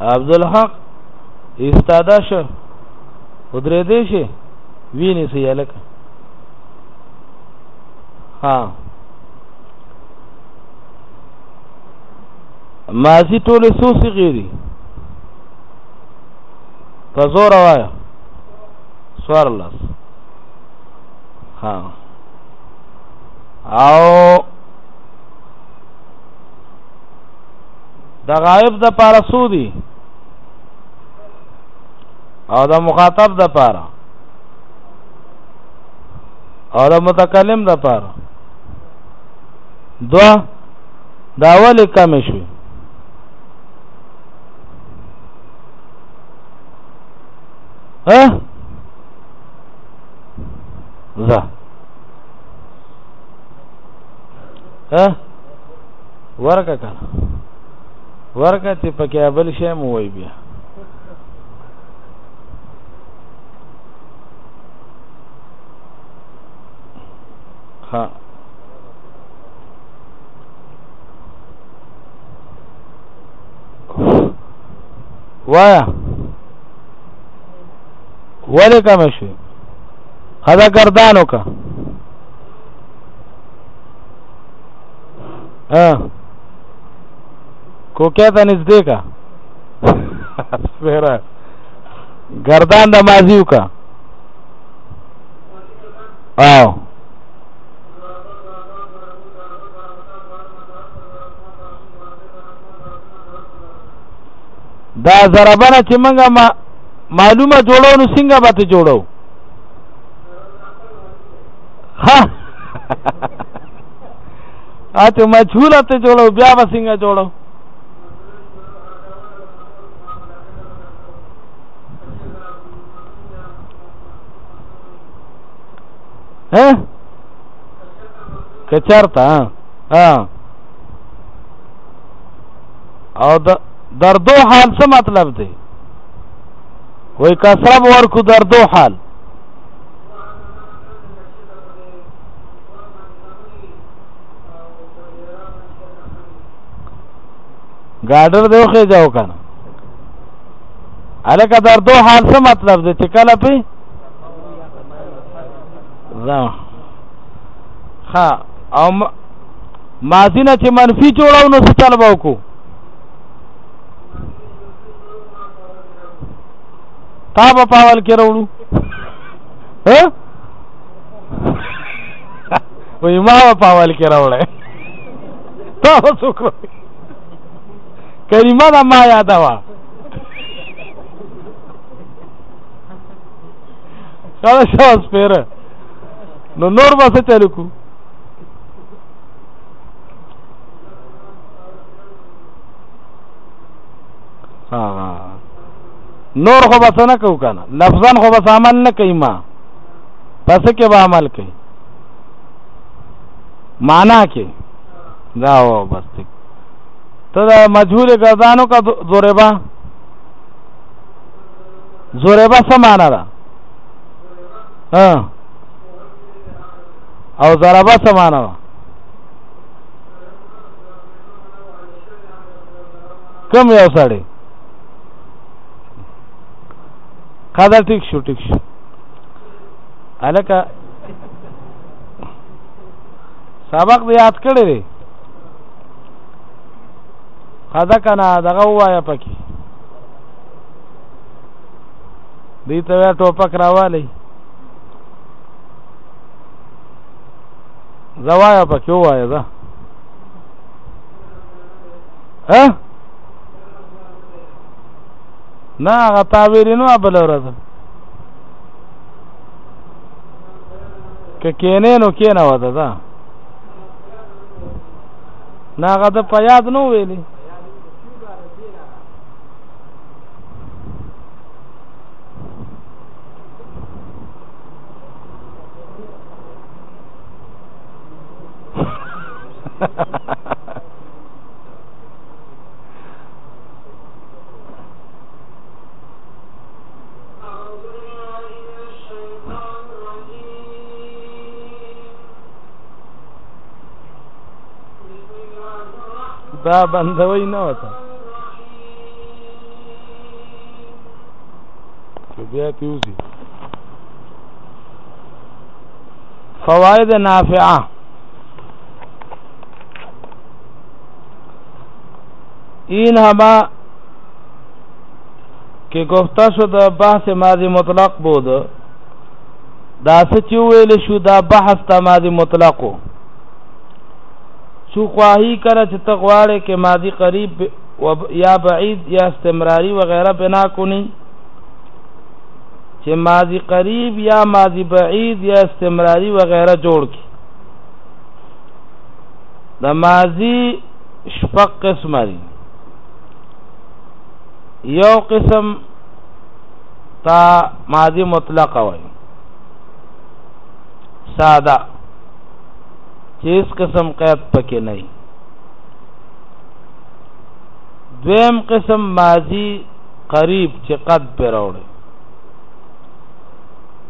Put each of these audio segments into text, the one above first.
عبد الحق استاده شو ودرې دې شي ویني سي الک ها ماضی ټول سو سی غیری په زور وایا سوار لاس ها او د غائب د پاره سودی او د مخاطب د پاره او د متکلم د پاره دوا دا اول کم شو ها زه ها ورکه کنه ورکه ته پکې بل شی مو وای بیا ها وایا ولې کم شوی هدا گردانو کا ها کوکه ته نږدې کا سپیره گردان د مازیو کا او دا ضربنه چې موږ ما معلومه جوړو نو څنګه به ته جوړو ها اته مجهول ته جوړو بیا به څنګه جوړو ها کچارتا ها او د دردو حال څه مطلب دی وای کسب ورکو دردو حال ګاډر دی خو ځاو کنه الکه در دوه حال څه مطلب دی چې کله پی زه ها او ماضی نه چې منفي جوړاو نو څه چل باو کو تا په پاول کې وروړو ها وای ما په اول کې راوړې تا وڅو کړو کریمه دا ما یاد وا کله شاس پیر نو نور به څه چالو کو هغه نور خو بس نه کو کنه لفظا خو بس عمل نه کوي ما پس کې به عمل کوي معنا کې دا و بس ته دا مجهول گردانو کا ضربا ضربا څه معنا ده ها او ضربا څه معنا ده کم یو سړی قدر ټیک شو ټیک شو الکه سبق دی یاد کړی دی خدا کنه دغه وایا پکې دې ته ټوپک راوالی زوایا پکې وایا ځه ها نه هغه تعبیر نو بل ورځ که کینې نو کینه وته دا نه هغه د پیاد نو ویلی دا بندوي نه وته چې بیا پیوزي فوائد نافعه این هما که گفته شده بحث ماضی مطلق بود دا څه چې ویل شو دا بحث ته ماضی مطلق وو څو خواهی کړه چې ته غواړې کې ماضی قریب و یا بعید یا استمراری و غیره بنا کونی چې ماضی قریب یا ماضی بعید یا استمراری و غیره جوړ کی د ماضی شپږ قسم دي یو قسم تا ماضی مطلق وای ساده چې اس قسم قید پکې نه وي دویم قسم ماضی قریب چې قد پر راوړي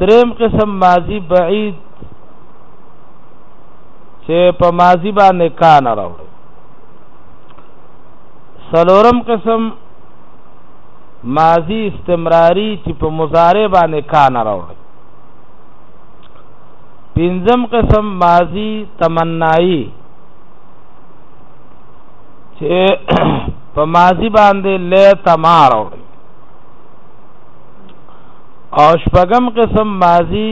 دریم قسم ماضی بعید چې په ماضی باندې کان راوړي سلورم قسم ماضی استمراری چې په مضارع باندې کان راوړي پنځم قسم ماضی تمنایی چې په ماضی باندې له تمار راوړي او شپږم قسم ماضی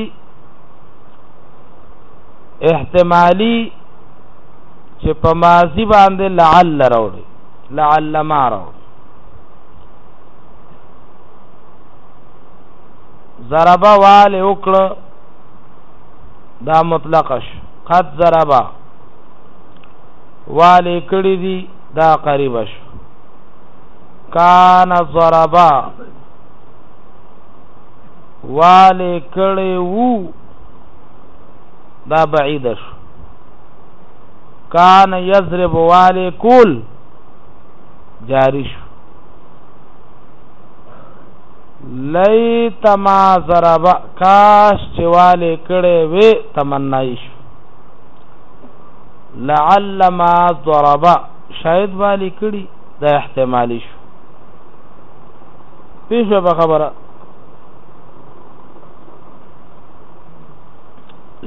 احتمالی چې په ماضی باندې لعل راوړي لعل ما راوړي ضربه وال وکړه دا مطلقش قد ضربه وال کړي دي دا قریب شو کان ضربه وال کړي وو دا بعید شو کان یضرب والی کول جاری شو لیت ما ضرب کاش چې والی کړي وې تمنای شو لعل ما ضرب شاید والی کړي دا احتمالی شو پیښه خبره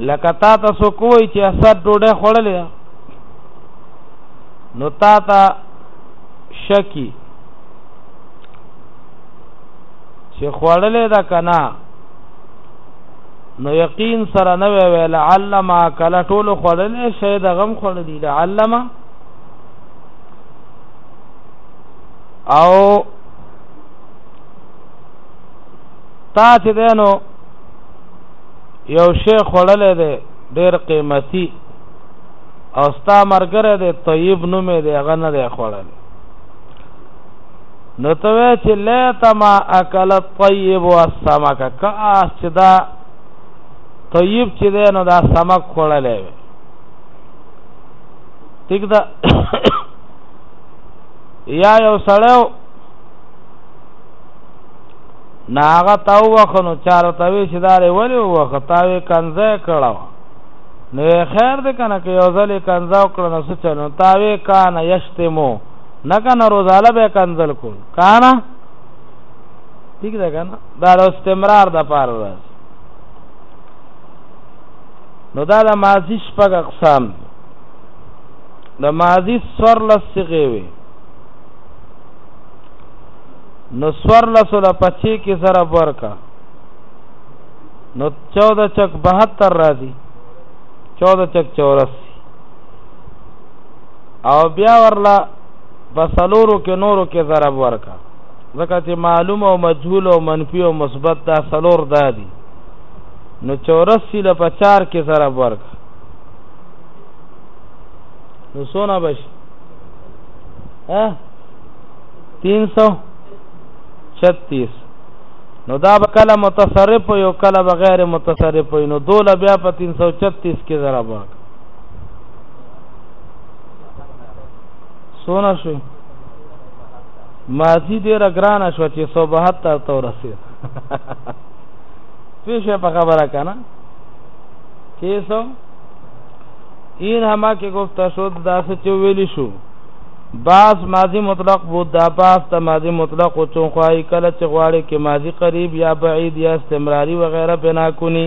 لکه تا تاسو کوی چې اثر ډوډۍ خوړلې نو تا ته شکی چې خوړلې ده کنا نو یقین سره نه وی ویل علم کله ټول خوړلې شی د غم خوړلې ده علم او تا چې دینو یو شی خړلې ده ډېر قیمتي او ستا مرګره ده طیب نومې ده هغه نه ده خړلې نو ته چې لیت ما اکل الطيب والسمك کاش چې دا طیب چې ده نو دا سمک خړلې وي ټیک ده یا یو سړیو نه هغه تا ووخه نو چا راته وی چې دا دی ولې ووخه تا وی کنځه یې کړه نو خیر دی که نه که یو ځل یې کنځه وکړه نو څه چل نو تا وی کانه یشتمو نه که نه روزاله به یې کنځل کول کانه ټیک ده که نه دا د استمرار دپاره راځي نو دا د ماضي شپږ اقسام دي د ماضي څوارلس صیغې وي نو سور لسو لا پچې کې ضرب ورکا نو 14 چک 72 راځي 14 چک 84 او بیا ورلا بسلورو کې نورو کې ضرب ورکا ځکه چې معلوم او مجهول او منفي او مثبت دا سلور دادي نو 84 لا 4 کې ضرب ورکا نو سونا بش ها 336 نو دا به کله متصرف یو کله به غیر متصرف نو دوله بیا په 336 کې ضرب ورک سونه شو ماضی دې رګران شو چې 172 ته ورسید پیشه په خبره کنه کیسو این همه کې گفته شد داسې چې ویلی شو باس ماضی مطلق بود دا باس ته ماضی مطلق و چون خواهی کله چې غواړي کې ماضی قریب یا بعید یا استمراری وغیره بنا کنی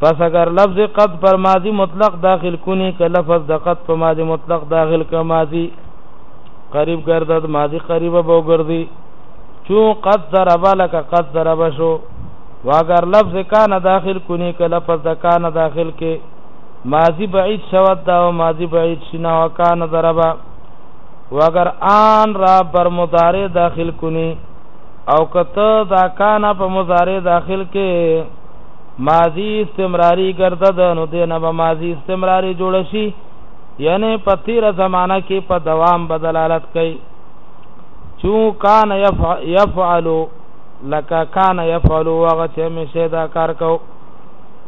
پس اگر لفظ قد پر ماضی مطلق داخل کنی که لفظ د قد په ماضی مطلق داخل که ماضی قریب گردد ماضی قریب بو گردی چون قد ضربا لکه قد ضربا شو واگر لفظ کان داخل کنی که لفظ د کان داخل کې ماضی بعید شود دا و ماضی بعید شنا و کان ضربا و اگر آن را بر مضارع داخل کنی او کته دا کان په مضارع داخل کې ماضی استمراری ګرځد نو دینه به ماضی استمراری جوړ شي یعنی په تیر زمانہ کې په دوام بدلالت کوي چون کان یفعلو لکه کان یفعلو هغه چې مشه دا کار کوي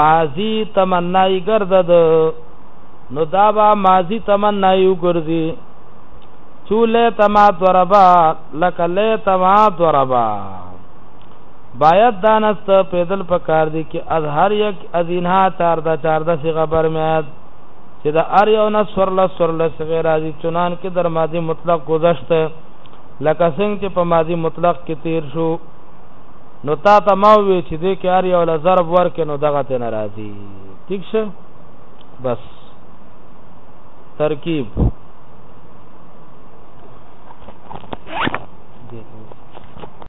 ماضی تمنای ګرځد نو دا به ماضی تمنای وګرځي چو لیت ما ضربا لک لیت ما ضربا باید دانست پیدل پکار دی کې از هر یک از اینها چار دا چار دا سی غبر میاد چې دا ار یو نه سور له سور له صغیر راځي چنان کې در ماضی مطلق گذشته لکه څنګه چې په ماضی مطلق کې تیر شو نو تا ته ما وویل چې دې کې هر یو له ضرب ورکې نو دغه ته نه راځي ټیک شه بس ترکیب